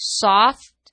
soft